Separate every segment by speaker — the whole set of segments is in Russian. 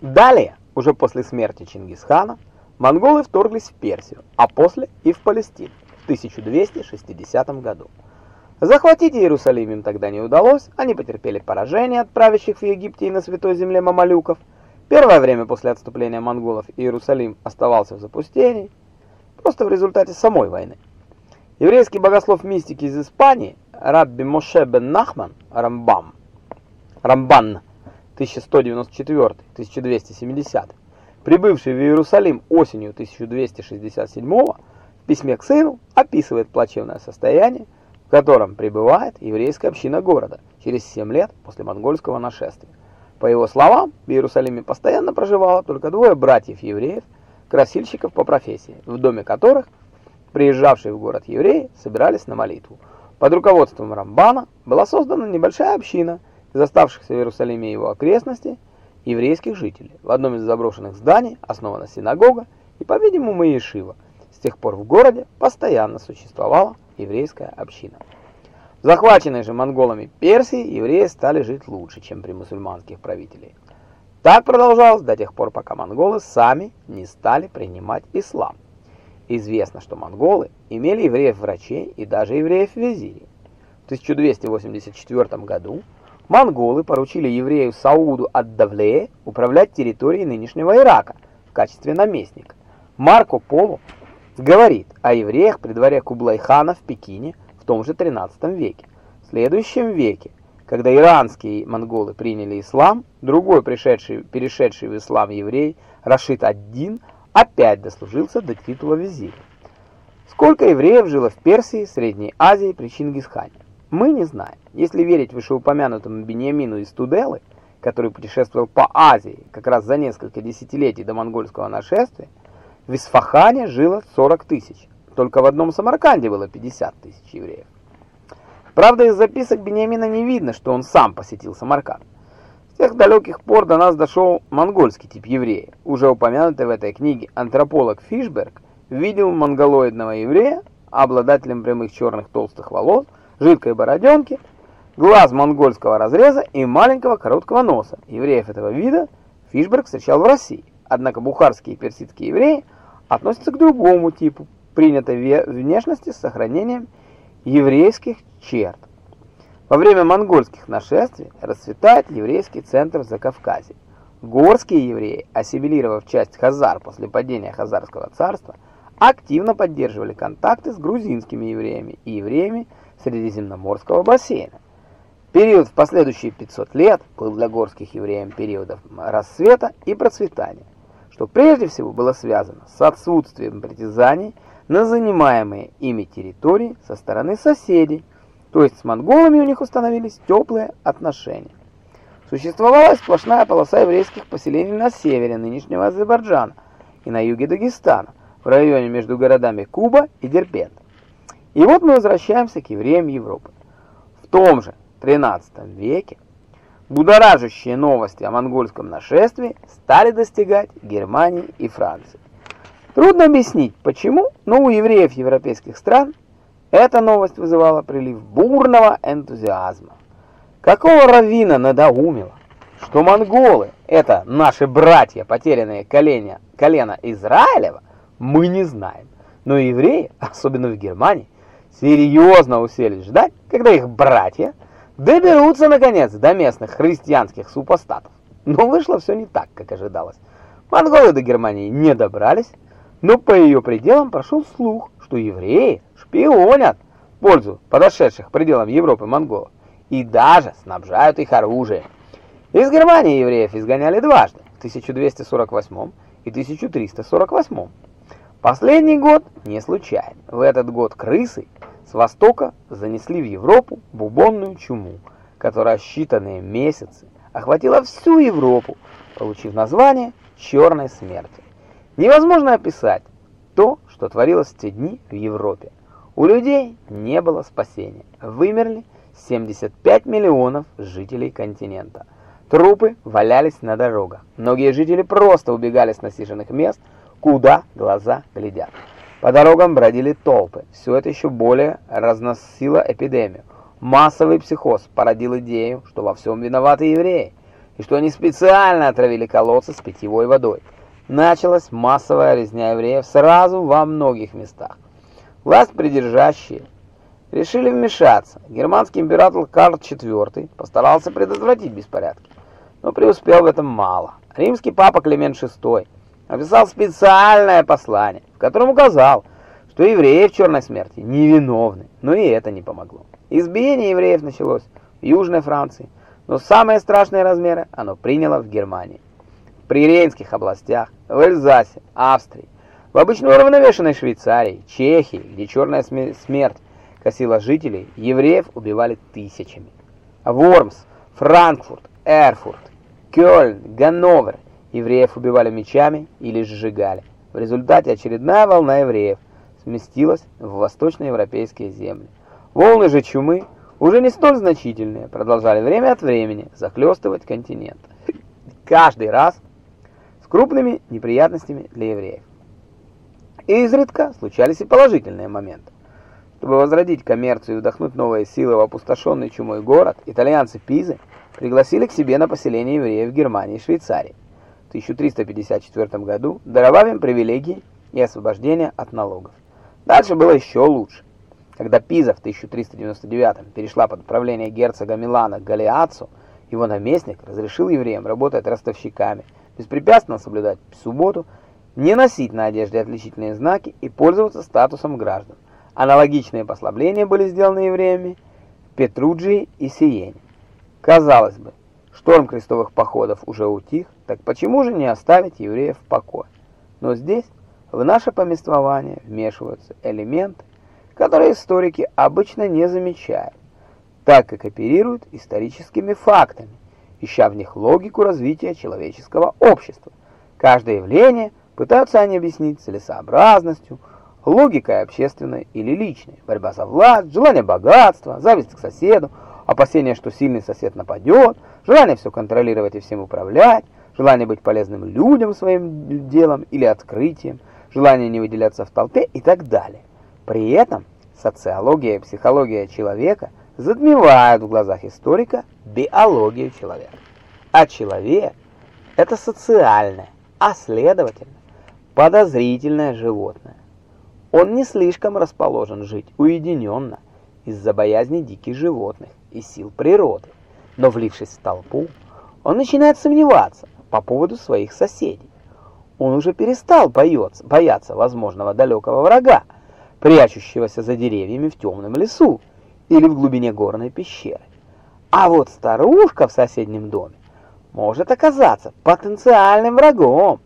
Speaker 1: Далее, уже после смерти Чингисхана, монголы вторглись в Персию, а после и в Палестину в 1260 году. Захватить Иерусалим им тогда не удалось, они потерпели поражение от правящих в Египте и на Святой Земле мамалюков. Первое время после отступления монголов Иерусалим оставался в запустении, просто в результате самой войны. Еврейский богослов-мистик из Испании Рабби Моше бен Нахман Рамбам Рамбан 1194-1270, прибывший в Иерусалим осенью 1267 в письме к сыну описывает плачевное состояние в котором пребывает еврейская община города через 7 лет после монгольского нашествия. По его словам, в Иерусалиме постоянно проживало только двое братьев-евреев, красильщиков по профессии, в доме которых приезжавшие в город евреи собирались на молитву. Под руководством Рамбана была создана небольшая община из оставшихся в Иерусалиме и его окрестностей еврейских жителей. В одном из заброшенных зданий основана синагога и, по-видимому, ешива. С тех пор в городе постоянно существовала еврейская община. В захваченной же монголами Персии евреи стали жить лучше, чем при мусульманских правителях. Так продолжалось до тех пор, пока монголы сами не стали принимать ислам. Известно, что монголы имели евреев-врачей и даже евреев-визирей. В 1284 году монголы поручили еврею Сауду ад-Давлее управлять территорией нынешнего Ирака в качестве наместника. Марко Поло говорит о евреях при дворе Кублай-хана в Пекине в том же 13 веке. В следующем веке, когда иранские монголы приняли ислам, другой пришедший, перешедший в ислам еврей Рашид ад-Дин опять дослужился до титула визиря. Сколько евреев жило в Персии, Средней Азии при Чингисхане? Мы не знаем. Если верить вышеупомянутому Бениамину из Туделы, который путешествовал по Азии как раз за несколько десятилетий до монгольского нашествия, в Исфахане жило 40 тысяч. Только в одном Самарканде было 50 тысяч евреев. Правда, из записок Бениамина не видно, что он сам посетил Самарканд. С тех далеких пор до нас дошел монгольский тип еврея. Уже упомянутый в этой книге антрополог Фишберг видел монголоидного еврея, обладателем прямых черных толстых волос, жидкой бороденки, глаз монгольского разреза и маленького короткого носа. Евреев этого вида Фишберг встречал в России. Однако бухарские и персидские евреи – относится к другому типу принятой внешности с сохранением еврейских черт. Во время монгольских нашествий расцветает еврейский центр в Закавказье. Горские евреи, ассимилировав часть хазар после падения Хазарского царства, активно поддерживали контакты с грузинскими евреями и евреями Средиземноморского бассейна. Период в последующие 500 лет был для горских евреев периодом расцвета и процветания что прежде всего было связано с отсутствием притязаний на занимаемые ими территории со стороны соседей, то есть с монголами у них установились теплые отношения. Существовала сплошная полоса еврейских поселений на севере нынешнего Азербайджана и на юге Дагестана, в районе между городами Куба и Дербент. И вот мы возвращаемся к евреям Европы. В том же 13 веке Будоражащие новости о монгольском нашествии стали достигать Германии и Франции. Трудно объяснить, почему, но у евреев европейских стран эта новость вызывала прилив бурного энтузиазма. Какого раввина надоумило, что монголы – это наши братья, потерянные колено, Израилева, мы не знаем. Но евреи, особенно в Германии, серьезно уселись ждать, когда их братья – доберутся, наконец, до местных христианских супостатов. Но вышло все не так, как ожидалось. Монголы до Германии не добрались, но по ее пределам прошел слух, что евреи шпионят пользу подошедших пределам Европы монголов и даже снабжают их оружием. Из Германии евреев изгоняли дважды, в 1248 и 1348. Последний год не случайен. В этот год крысы с востока занесли в Европу бубонную чуму, которая считанные месяцы охватила всю Европу, получив название «Черной смерти». Невозможно описать то, что творилось в те дни в Европе. У людей не было спасения. Вымерли 75 миллионов жителей континента. Трупы валялись на дорогах. Многие жители просто убегали с насиженных мест, куда глаза глядят. По дорогам бродили толпы. Все это еще более разносило эпидемию. Массовый психоз породил идею, что во всем виноваты евреи. и что они специально отравили колодцы с питьевой водой. Началась массовая резня евреев сразу во многих местах. Власть придержащие решили вмешаться. Германский император Карл IV постарался предотвратить беспорядки, но преуспел в этом мало. Римский папа Климент VI написал специальное послание, в котором указал, что евреи в черной смерти невиновны, но и это не помогло. Избиение евреев началось в Южной Франции, но самые страшные размеры оно приняло в Германии. В Приренских областях, в Эльзасе, Австрии, в обычно уравновешенной Швейцарии, Чехии, где черная смерть косила жителей, евреев убивали тысячами. Вормс, Франкфурт, Эрфурт, Кёльн, Ганновер евреев убивали мечами или сжигали. В результате очередная волна евреев сместилась в восточноевропейские земли. Волны же чумы уже не столь значительные, продолжали время от времени захлестывать континент. Каждый раз с крупными неприятностями для евреев. И изредка случались и положительные моменты. Чтобы возродить коммерцию и вдохнуть новые силы в опустошенный чумой город, итальянцы Пизы пригласили к себе на поселение евреев Германии и Швейцарии. В 1354 году даровав им привилегии и освобождение от налогов. Дальше было еще лучше. Когда Пиза в 1399 перешла под управление герцога Милана Галиацу, его наместник разрешил евреям работать ростовщиками, беспрепятственно соблюдать субботу, не носить на одежде отличительные знаки и пользоваться статусом граждан. Аналогичные послабления были сделаны евреями в Петруджии и Сиене. Казалось бы, шторм крестовых походов уже утих, так почему же не оставить евреев в покое? Но здесь в наше повествование вмешиваются элементы, которые историки обычно не замечают, так как оперируют историческими фактами, ища в них логику развития человеческого общества. Каждое явление пытаются они объяснить целесообразностью, логикой общественной или личной, борьба за власть, желание богатства, зависть к соседу, опасение, что сильный сосед нападет, желание все контролировать и всем управлять, желание быть полезным людям своим делом или открытием, желание не выделяться в толпе и так далее. При этом социология и психология человека затмевают в глазах историка биологию человека. А человек – это социальное, а следовательно, подозрительное животное. Он не слишком расположен жить уединенно из-за боязни диких животных и сил природы, но влившись в толпу, он начинает сомневаться по поводу своих соседей. Он уже перестал бояться, бояться возможного далекого врага, прячущегося за деревьями в темном лесу или в глубине горной пещеры. А вот старушка в соседнем доме может оказаться потенциальным врагом.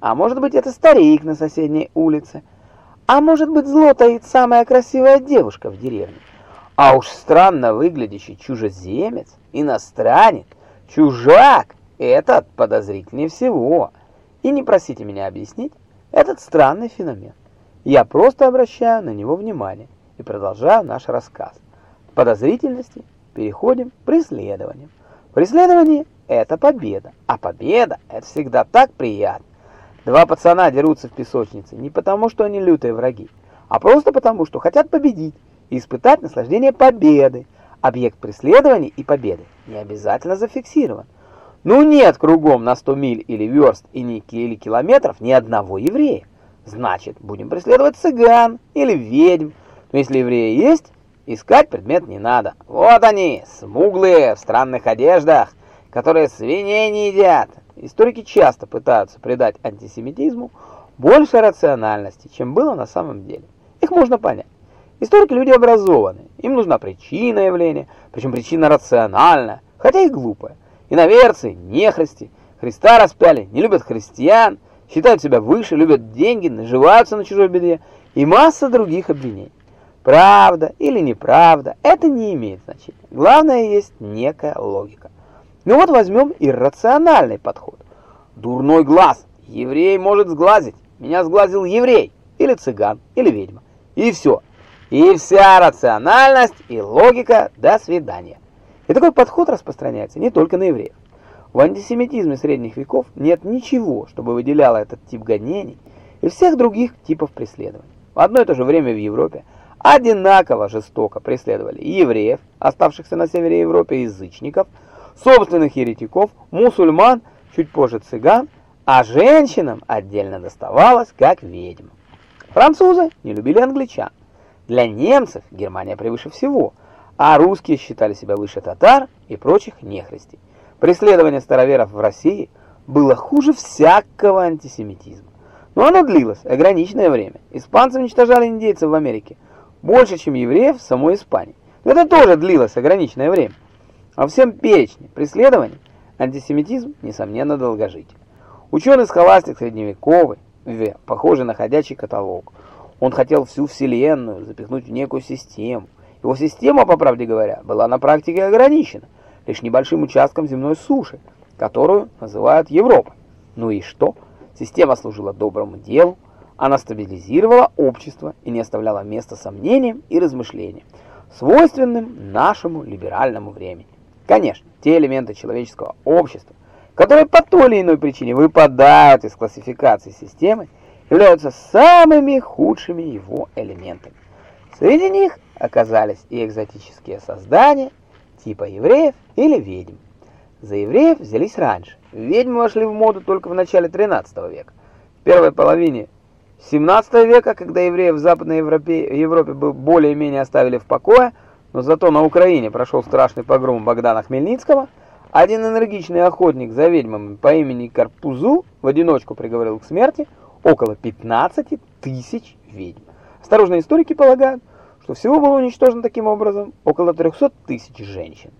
Speaker 1: А может быть, это старик на соседней улице. А может быть, зло таит самая красивая девушка в деревне. А уж странно выглядящий чужеземец, иностранец, чужак — этот подозрительнее всего. И не просите меня объяснить этот странный феномен. Я просто обращаю на него внимание и продолжаю наш рассказ. От подозрительности переходим к преследованию. Преследование – это победа, а победа – это всегда так приятно. Два пацана дерутся в песочнице не потому, что они лютые враги, а просто потому, что хотят победить и испытать наслаждение победы. Объект преследования и победы не обязательно зафиксирован. Ну нет кругом на 100 миль или верст и или километров ни одного еврея. Значит, будем преследовать цыган или ведьм. Но если евреи есть, искать предмет не надо. Вот они, смуглые, в странных одеждах, которые свиней не едят. Историки часто пытаются придать антисемитизму больше рациональности, чем было на самом деле. Их можно понять. Историки люди образованные, им нужна причина явления, причем причина рациональная, хотя и глупая. Иноверцы, нехристи, Христа распяли, не любят христиан, считают себя выше, любят деньги, наживаются на чужой беде и масса других обвинений. Правда или неправда, это не имеет значения. Главное есть некая логика. Ну вот возьмем иррациональный подход. Дурной глаз. Еврей может сглазить. Меня сглазил еврей, или цыган, или ведьма. И все. И вся рациональность и логика до свидания. И такой подход распространяется не только на евреев. В антисемитизме средних веков нет ничего, чтобы выделяло этот тип гонений и всех других типов преследований. В одно и то же время в Европе одинаково жестоко преследовали евреев, оставшихся на севере Европы, язычников, собственных еретиков, мусульман, чуть позже цыган, а женщинам отдельно доставалось как ведьм. Французы не любили англичан. Для немцев Германия превыше всего, а русские считали себя выше татар и прочих нехристей. Преследование староверов в России было хуже всякого антисемитизма. Но оно длилось ограниченное время. Испанцы уничтожали индейцев в Америке больше, чем евреев в самой Испании. Но это тоже длилось ограниченное время. Во всем перечне преследований антисемитизм, несомненно, долгожитель. Ученый-схоластик средневековый, похожий на ходячий каталог. Он хотел всю Вселенную запихнуть в некую систему. Его система, по правде говоря, была на практике ограничена лишь небольшим участком земной суши, которую называют Европой. Ну и что? Система служила доброму делу, она стабилизировала общество и не оставляла места сомнениям и размышлениям, свойственным нашему либеральному времени. Конечно, те элементы человеческого общества, которые по той или иной причине выпадают из классификации системы, являются самыми худшими его элементами. Среди них оказались и экзотические создания типа евреев или ведьм. За евреев взялись раньше. Ведьмы вошли в моду только в начале 13 века. В первой половине 17 века, когда евреев в Западной Европе, Европе более-менее оставили в покое, но зато на Украине прошел страшный погром Богдана Хмельницкого, один энергичный охотник за ведьмами по имени Карпузу в одиночку приговорил к смерти около 15 тысяч ведьм. Осторожные историки полагают, что всего было уничтожено таким образом около 300 тысяч женщин.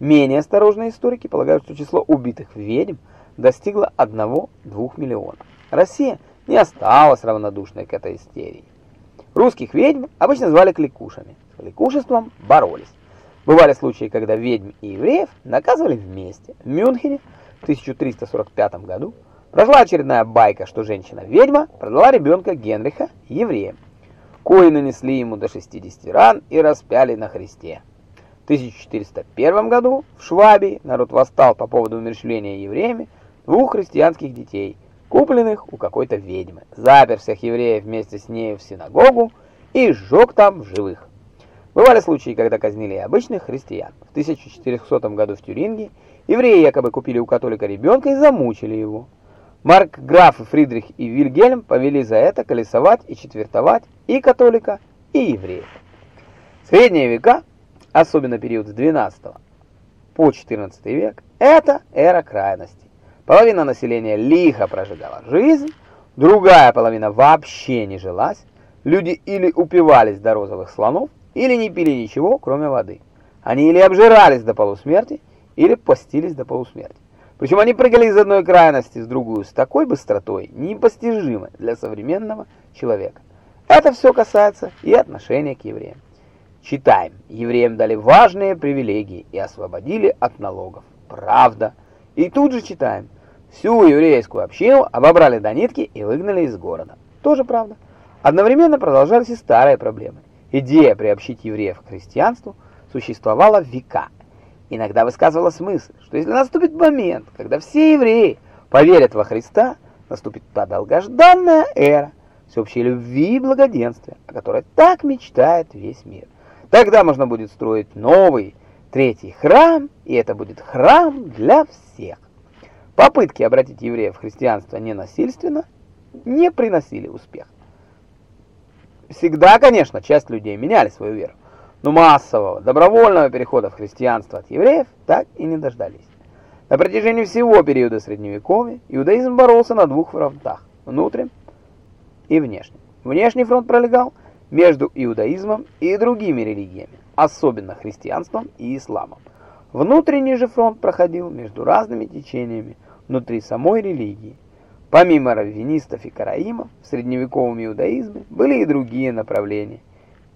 Speaker 1: Менее осторожные историки полагают, что число убитых ведьм достигло 1-2 миллионов. Россия не осталась равнодушной к этой истерии. Русских ведьм обычно звали кликушами. С кликушеством боролись. Бывали случаи, когда ведьм и евреев наказывали вместе. В Мюнхене в 1345 году прошла очередная байка, что женщина-ведьма продала ребенка Генриха евреям. Кои нанесли ему до 60 ран и распяли на христе. 1401 году в Швабии народ восстал по поводу умерщвления евреями двух христианских детей, купленных у какой-то ведьмы. Запер всех евреев вместе с ней в синагогу и сжег там в живых. Бывали случаи, когда казнили обычных христиан. В 1400 году в Тюринге евреи якобы купили у католика ребенка и замучили его. Марк Граф, Фридрих и Вильгельм повели за это колесовать и четвертовать и католика, и евреев. Средние века особенно период с 12 по 14 век, это эра крайностей. Половина населения лихо прожигала жизнь, другая половина вообще не жилась, люди или упивались до розовых слонов, или не пили ничего, кроме воды. Они или обжирались до полусмерти, или постились до полусмерти. Причем они прыгали из одной крайности в другую с такой быстротой, непостижимой для современного человека. Это все касается и отношения к евреям. Читаем. Евреям дали важные привилегии и освободили от налогов. Правда. И тут же читаем. Всю еврейскую общину обобрали до нитки и выгнали из города. Тоже правда. Одновременно продолжались и старые проблемы. Идея приобщить евреев к христианству существовала века. Иногда высказывалась мысль, что если наступит момент, когда все евреи поверят во Христа, наступит та долгожданная эра всеобщей любви и благоденствия, о которой так мечтает весь мир. Тогда можно будет строить новый третий храм, и это будет храм для всех. Попытки обратить евреев в христианство ненасильственно не приносили успеха. Всегда, конечно, часть людей меняли свою веру, но массового, добровольного перехода в христианство от евреев так и не дождались. На протяжении всего периода Средневековья иудаизм боролся на двух фронтах – внутренним и внешним. Внешний фронт пролегал – между иудаизмом и другими религиями, особенно христианством и исламом. Внутренний же фронт проходил между разными течениями внутри самой религии. Помимо раввинистов и караимов, в средневековом иудаизме были и другие направления,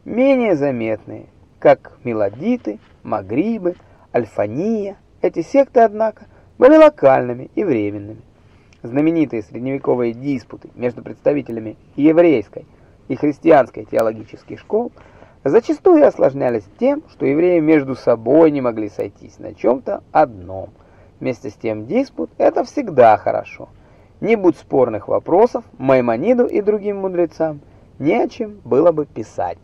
Speaker 1: менее заметные, как мелодиты, магрибы, альфания. Эти секты, однако, были локальными и временными. Знаменитые средневековые диспуты между представителями еврейской и христианской теологических школ зачастую осложнялись тем, что евреи между собой не могли сойтись на чем-то одном. Вместе с тем диспут – это всегда хорошо. Не будь спорных вопросов, Маймониду и другим мудрецам не о чем было бы писать.